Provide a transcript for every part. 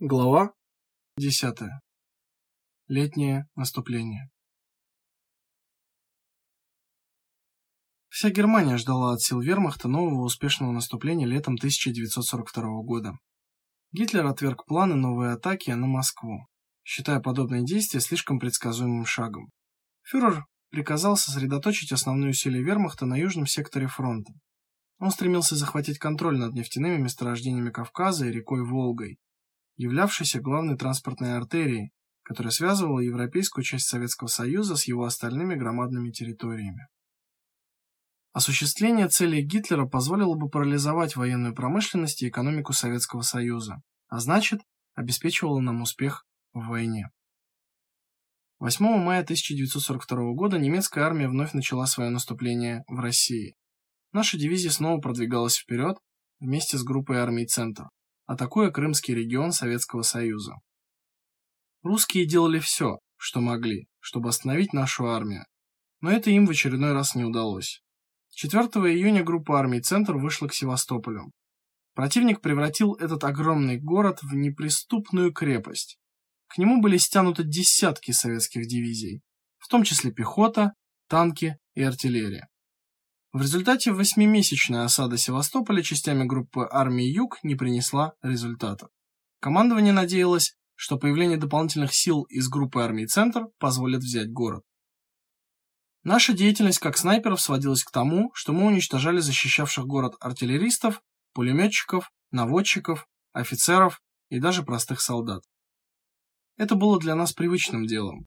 Глава 10. Летнее наступление. Вся Германия ждала от сил Вермахта нового успешного наступления летом 1942 года. Гитлер отверг планы новой атаки на Москву, считая подобные действия слишком предсказуемым шагом. Фюрер приказал сосредоточить основные усилия Вермахта на южном секторе фронта. Он стремился захватить контроль над нефтяными месторождениями Кавказа и рекой Волгой, являвшейся главной транспортной артерией, которая связывала европейскую часть Советского Союза с его остальными громадными территориями. Осуществление целей Гитлера позволило бы парализовать военную промышленность и экономику Советского Союза, а значит, обеспечивало нам успех в войне. 8 мая 1942 года немецкая армия вновь начала свое наступление в России. Наша дивизия снова продвигалась вперед вместе с группой армий Центр атакуя Крымский регион Советского Союза. Русские делали все, что могли, чтобы остановить нашу армию, но это им в очередной раз не удалось. 4 июня группа армий Центр вышла к Севастополю. Противник превратил этот огромный город в неприступную крепость. К нему были стянуты десятки советских дивизий, в том числе пехота, танки и артиллерия. В результате восьмимесячная осада Севастополя частями группы армии Юг не принесла результата. Командование надеялось, что появление дополнительных сил из группы армий Центр позволит взять город. Наша деятельность как снайперов сводилась к тому, что мы уничтожали защищавших город артиллеристов, пулеметчиков, наводчиков, офицеров и даже простых солдат. Это было для нас привычным делом.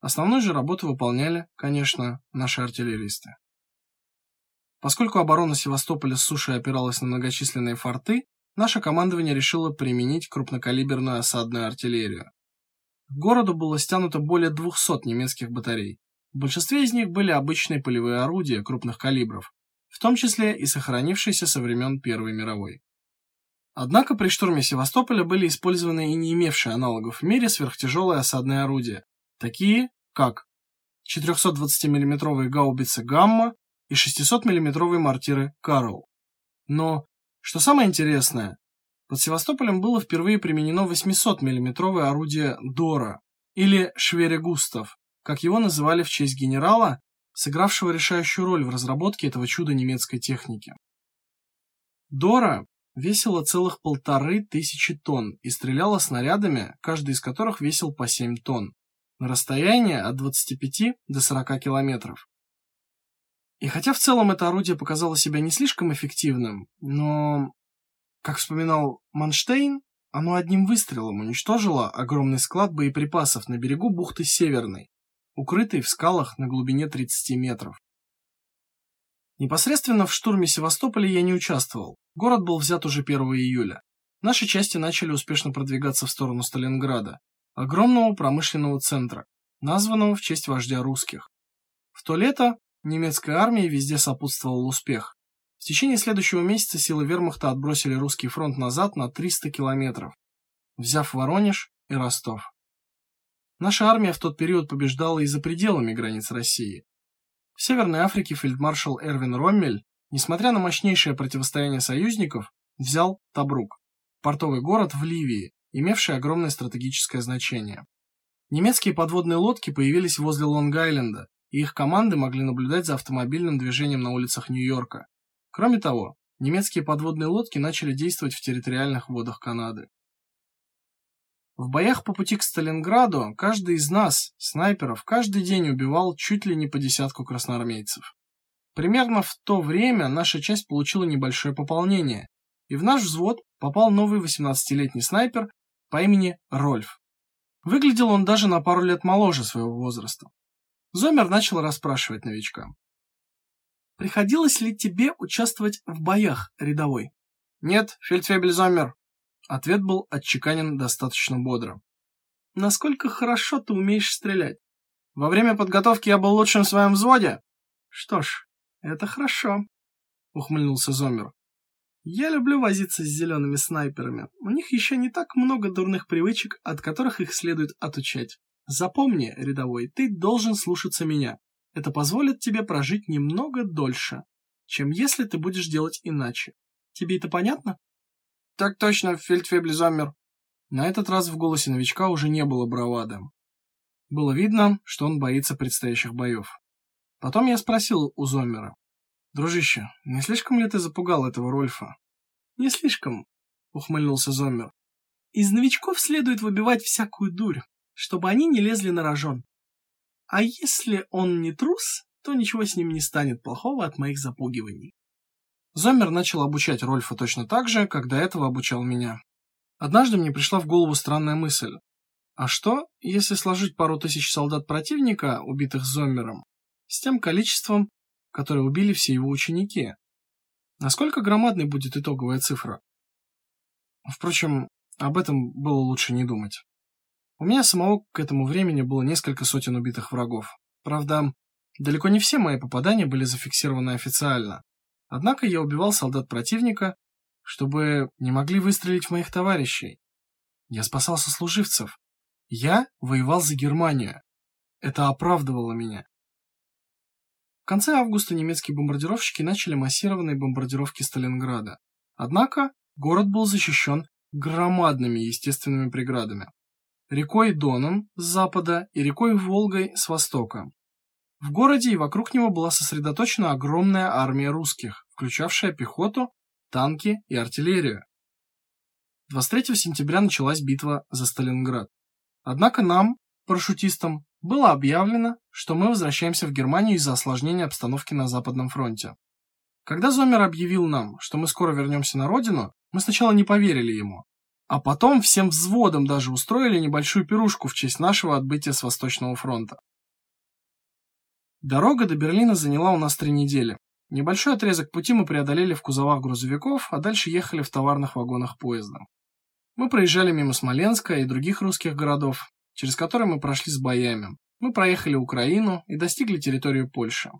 Основную же работу выполняли, конечно, наши артиллеристы. Поскольку оборона Севастополя с суши опиралась на многочисленные форты, наше командование решило применить крупнокалиберную осадную артиллерию. К городу было стянуто более 200 немецких батарей. В большинстве из них были обычные полевые орудия крупных калибров, в том числе и сохранившиеся со времен Первой мировой. Однако при штурме Севастополя были использованы и не имевшие аналогов в мире сверхтяжелые осадные орудия, такие как 420 миллиметровые гаубицы «Гамма» и 600 миллиметровые мортиры «Карл». Но, что самое интересное, под Севастополем было впервые применено 800 миллиметровое орудие «Дора» или «Швере-Густав», как его называли в честь генерала, сыгравшего решающую роль в разработке этого чуда немецкой техники. «Дора» весила целых полторы тысячи тонн и стреляла снарядами, каждый из которых весил по 7 тонн, на расстояние от 25 до 40 километров. И хотя в целом это орудие показало себя не слишком эффективным, но, как вспоминал Манштейн, оно одним выстрелом уничтожило огромный склад боеприпасов на берегу бухты Северной, укрытый в скалах на глубине 30 метров. Непосредственно в штурме Севастополя я не участвовал. Город был взят уже 1 июля. Наши части начали успешно продвигаться в сторону Сталинграда, огромного промышленного центра, названного в честь вождя русских. В то лето Немецкой армии везде сопутствовал успех. В течение следующего месяца силы вермахта отбросили русский фронт назад на 300 километров, взяв Воронеж и Ростов. Наша армия в тот период побеждала и за пределами границ России. В Северной Африке фельдмаршал Эрвин Роммель, несмотря на мощнейшее противостояние союзников, взял Табрук, портовый город в Ливии, имевший огромное стратегическое значение. Немецкие подводные лодки появились возле Лонг-Айленда, и их команды могли наблюдать за автомобильным движением на улицах Нью-Йорка. Кроме того, немецкие подводные лодки начали действовать в территориальных водах Канады. В боях по пути к Сталинграду каждый из нас, снайперов, каждый день убивал чуть ли не по десятку красноармейцев. Примерно в то время наша часть получила небольшое пополнение, и в наш взвод попал новый 18-летний снайпер по имени Рольф. Выглядел он даже на пару лет моложе своего возраста. Зомер начал расспрашивать новичка. «Приходилось ли тебе участвовать в боях, рядовой?» «Нет, фельдфебель Зомер». Ответ был отчеканен достаточно бодро. «Насколько хорошо ты умеешь стрелять?» «Во время подготовки я был лучшим в своем взводе». «Что ж, это хорошо», — ухмыльнулся Зомер. «Я люблю возиться с зелеными снайперами. У них еще не так много дурных привычек, от которых их следует отучать». Запомни, рядовой, ты должен слушаться меня. Это позволит тебе прожить немного дольше, чем если ты будешь делать иначе. Тебе это понятно? Так точно, фельдфебль Зоммер. На этот раз в голосе новичка уже не было бравады. Было видно, что он боится предстоящих боев. Потом я спросил у Зоммера. «Дружище, не слишком ли ты запугал этого Рольфа?» «Не слишком», — ухмыльнулся Зоммер. «Из новичков следует выбивать всякую дурь, чтобы они не лезли на рожон. А если он не трус, то ничего с ним не станет плохого от моих запугиваний». Зоммер начал обучать Рольфа точно так же, как до этого обучал меня. Однажды мне пришла в голову странная мысль. А что, если сложить пару тысяч солдат противника, убитых Зоммером, с тем количеством, которое убили все его ученики? Насколько громадной будет итоговая цифра? Впрочем, об этом было лучше не думать. У меня самого к этому времени было несколько сотен убитых врагов. Правда, далеко не все мои попадания были зафиксированы официально. Однако я убивал солдат противника, чтобы не могли выстрелить в моих товарищей. Я спасал сослуживцев. Я воевал за Германию. Это оправдывало меня. В конце августа немецкие бомбардировщики начали массированные бомбардировки Сталинграда. Однако город был защищен громадными естественными преградами. Рекой Доном с запада и рекой Волгой с востока. В городе и вокруг него была сосредоточена огромная армия русских, включавшая пехоту, танки и артиллерию. 23 сентября началась битва за Сталинград. Однако нам, парашютистам, было объявлено, что мы возвращаемся в Германию из-за осложнения обстановки на Западном фронте. Когда Зомер объявил нам, что мы скоро вернемся на родину, мы сначала не поверили ему, а потом всем взводом даже устроили небольшую пирушку в честь нашего отбытия с Восточного фронта. Дорога до Берлина заняла у нас три недели. Небольшой отрезок пути мы преодолели в кузовах грузовиков, а дальше ехали в товарных вагонах поезда. Мы проезжали мимо Смоленска и других русских городов, через которые мы прошли с боями. Мы проехали Украину и достигли территории Польши.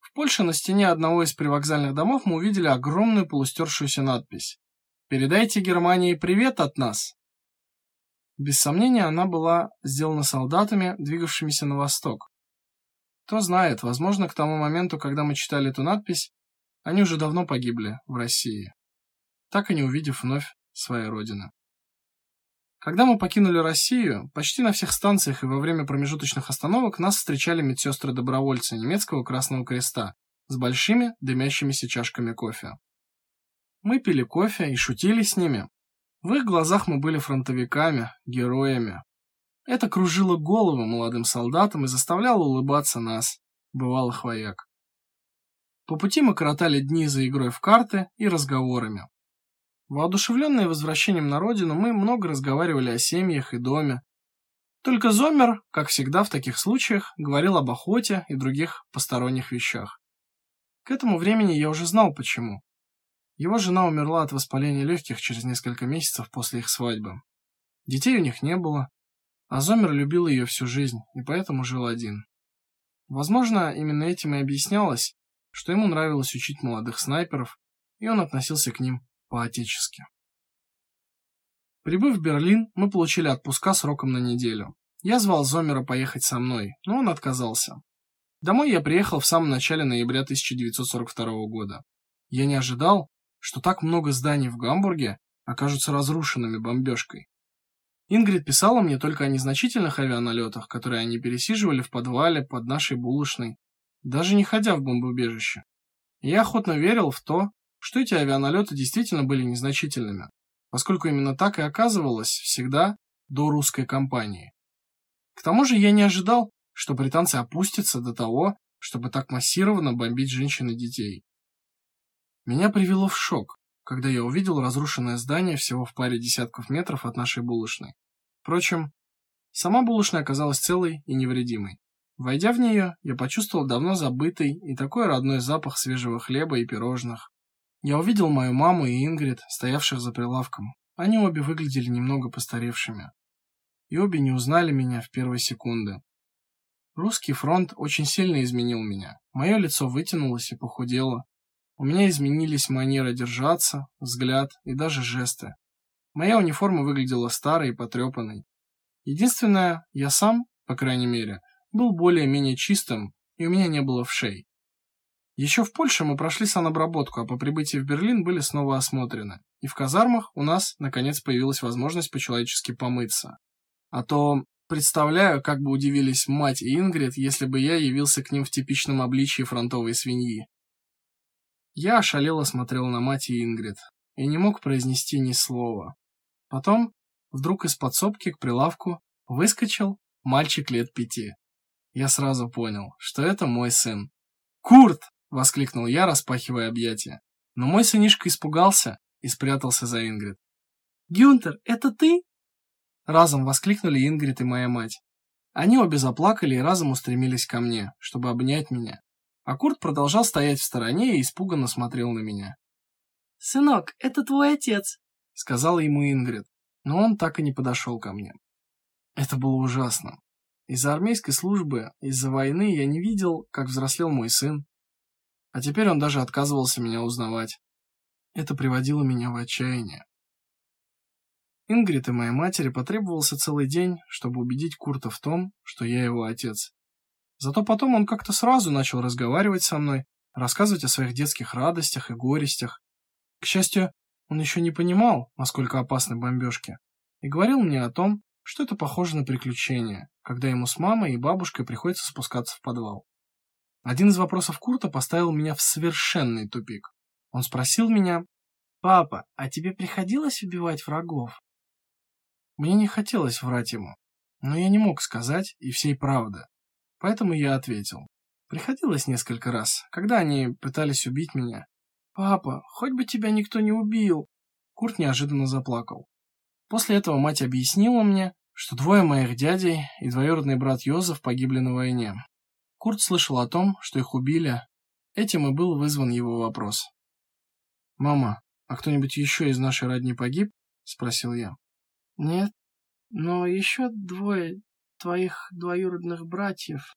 В Польше на стене одного из привокзальных домов мы увидели огромную полустершуюся надпись «Передайте Германии привет от нас». Без сомнения, она была сделана солдатами, двигавшимися на восток. Кто знает, возможно, к тому моменту, когда мы читали эту надпись, они уже давно погибли в России, так и не увидев вновь своей родины. Когда мы покинули Россию, почти на всех станциях и во время промежуточных остановок нас встречали медсестры-добровольцы немецкого Красного Креста с большими дымящимися чашками кофе. Мы пили кофе и шутили с ними. В их глазах мы были фронтовиками, героями, это кружило голову молодым солдатам и заставляло улыбаться нас, бывалых вояк. По пути мы коротали дни за игрой в карты и разговорами. Воодушевленные возвращением на родину, мы много разговаривали о семьях и доме. Только Зомер, как всегда в таких случаях, говорил об охоте и других посторонних вещах. К этому времени я уже знал почему. Его жена умерла от воспаления легких через несколько месяцев после их свадьбы. Детей у них не было, а Зомер любил ее всю жизнь и поэтому жил один. Возможно, именно этим и объяснялось, что ему нравилось учить молодых снайперов, и он относился к ним по-отечески. Прибыв в Берлин, мы получили отпуска сроком на неделю. Я звал Зомера поехать со мной, но он отказался. Домой я приехал в самом начале ноября 1942 года. Я не ожидал, что так много зданий в Гамбурге окажутся разрушенными бомбежкой. Ингрид писала мне только о незначительных авианалетах, которые они пересиживали в подвале под нашей булочной, даже не ходя в бомбоубежище. И я охотно верил в то, что эти авианалеты действительно были незначительными, поскольку именно так и оказывалось всегда до русской кампании. К тому же я не ожидал, что британцы опустятся до того, чтобы так массированно бомбить женщин и детей. Меня привело в шок, когда я увидел разрушенное здание всего в паре десятков метров от нашей булочной. Впрочем, сама булочная оказалась целой и невредимой. Войдя в нее, я почувствовал давно забытый и такой родной запах свежего хлеба и пирожных. Я увидел мою маму и Ингрид, стоявших за прилавком. Они обе выглядели немного постаревшими. И обе не узнали меня в первой секунды. Русский фронт очень сильно изменил меня. Мое лицо вытянулось и похудело, у меня изменились манера держаться, взгляд и даже жесты. Моя униформа выглядела старой и потрепанной. Единственное, я сам, по крайней мере, был более-менее чистым, и у меня не было вшей. Еще в Польше мы прошли санобработку, а по прибытии в Берлин были снова осмотрены. И в казармах у нас, наконец, появилась возможность по-человечески помыться. А то представляю, как бы удивились мать и Ингрид, если бы я явился к ним в типичном обличии фронтовой свиньи. Я ошалело смотрел на мать и Ингрид и не мог произнести ни слова. Потом вдруг из подсобки к прилавку выскочил мальчик лет пяти. Я сразу понял, что это мой сын. «Курт!» — воскликнул я, распахивая объятия. Но мой сынишка испугался и спрятался за Ингрид. «Гюнтер, это ты?» Разом воскликнули Ингрид и моя мать. Они обе заплакали и разом устремились ко мне, чтобы обнять меня. А Курт продолжал стоять в стороне и испуганно смотрел на меня. «Сынок, это твой отец», — сказала ему Ингрид, но он так и не подошел ко мне. Это было ужасно. Из-за армейской службы, из-за войны я не видел, как взрослел мой сын. А теперь он даже отказывался меня узнавать. Это приводило меня в отчаяние. Ингрид и моей матери потребовался целый день, чтобы убедить Курта в том, что я его отец. Зато потом он как-то сразу начал разговаривать со мной, рассказывать о своих детских радостях и горестях. К счастью, он еще не понимал, насколько опасны бомбежки, и говорил мне о том, что это похоже на приключение, когда ему с мамой и бабушкой приходится спускаться в подвал. Один из вопросов Курта поставил меня в совершенный тупик. Он спросил меня, «Папа, а тебе приходилось убивать врагов?» Мне не хотелось врать ему, но я не мог сказать и всей правды. Поэтому я ответил. Приходилось несколько раз, когда они пытались убить меня. «Папа, хоть бы тебя никто не убил!» Курт неожиданно заплакал. После этого мать объяснила мне, что двое моих дядей и двоюродный брат Йозеф погибли на войне. Курт слышал о том, что их убили. Этим и был вызван его вопрос. «Мама, а кто-нибудь еще из нашей родни погиб?» – спросил я. Нет, но еще двое твоих двоюродных братьев,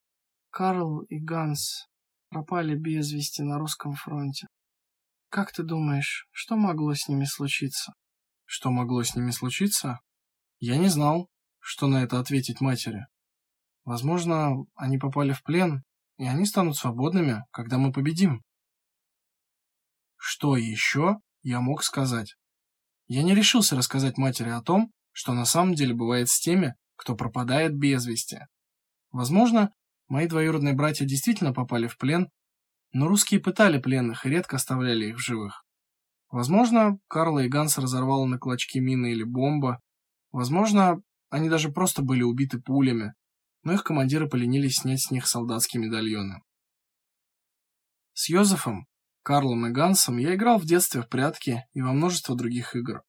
Карл и Ганс, пропали без вести на русском фронте. Как ты думаешь, что могло с ними случиться? Что могло с ними случиться? Я не знал, что на это ответить матери. Возможно, они попали в плен, и они станут свободными, когда мы победим. Что еще я мог сказать? Я не решился рассказать матери о том, что на самом деле бывает с теми, кто пропадает без вести. Возможно, мои двоюродные братья действительно попали в плен, но русские пытали пленных и редко оставляли их в живых. Возможно, Карла и Ганс разорвало на клочки мина или бомба. Возможно, они даже просто были убиты пулями, но их командиры поленились снять с них солдатские медальоны. С Йозефом, Карлом и Гансом я играл в детстве в прятки и во множество других игр.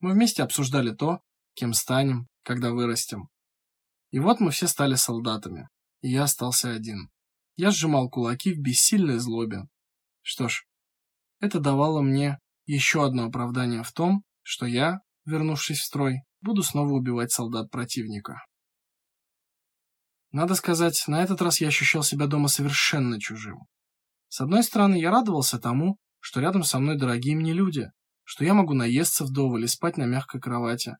Мы вместе обсуждали то, кем станем, когда вырастем. И вот мы все стали солдатами, и я остался один. Я сжимал кулаки в бессильной злобе. Что ж, это давало мне еще одно оправдание в том, что я, вернувшись в строй, буду снова убивать солдат противника. Надо сказать, на этот раз я ощущал себя дома совершенно чужим. С одной стороны, я радовался тому, что рядом со мной дорогие мне люди, что я могу наесться вдоволь и спать на мягкой кровати,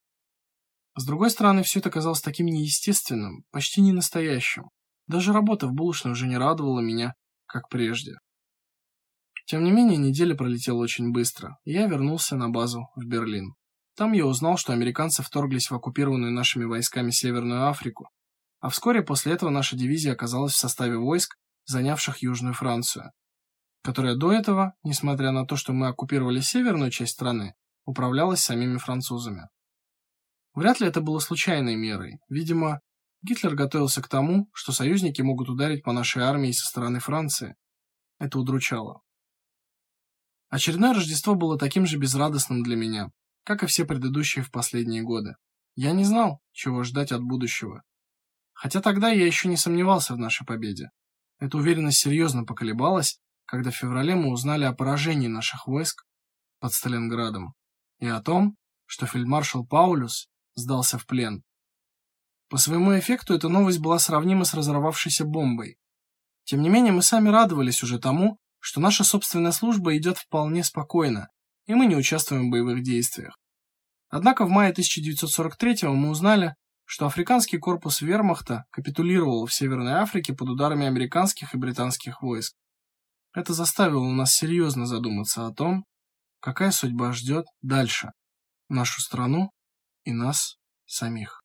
с другой стороны, все это казалось таким неестественным, почти не настоящим. Даже работа в булочной уже не радовала меня, как прежде. Тем не менее, неделя пролетела очень быстро, и я вернулся на базу в Берлин. Там я узнал, что американцы вторглись в оккупированную нашими войсками Северную Африку, а вскоре после этого наша дивизия оказалась в составе войск, занявших Южную Францию, которая до этого, несмотря на то, что мы оккупировали северную часть страны, управлялась самими французами. Вряд ли это было случайной мерой. Видимо, Гитлер готовился к тому, что союзники могут ударить по нашей армии со стороны Франции. Это удручало. Очередное Рождество было таким же безрадостным для меня, как и все предыдущие в последние годы. Я не знал, чего ждать от будущего. Хотя тогда я еще не сомневался в нашей победе. Эта уверенность серьезно поколебалась, когда в феврале мы узнали о поражении наших войск под Сталинградом и о том, что фельдмаршал Паулюс сдался в плен. По своему эффекту эта новость была сравнима с разорвавшейся бомбой. Тем не менее, мы сами радовались уже тому, что наша собственная служба идет вполне спокойно, и мы не участвуем в боевых действиях. Однако в мае 1943 мы узнали, что африканский корпус вермахта капитулировал в Северной Африке под ударами американских и британских войск. Это заставило нас серьезно задуматься о том, какая судьба ждет дальше нашу страну и нас самих.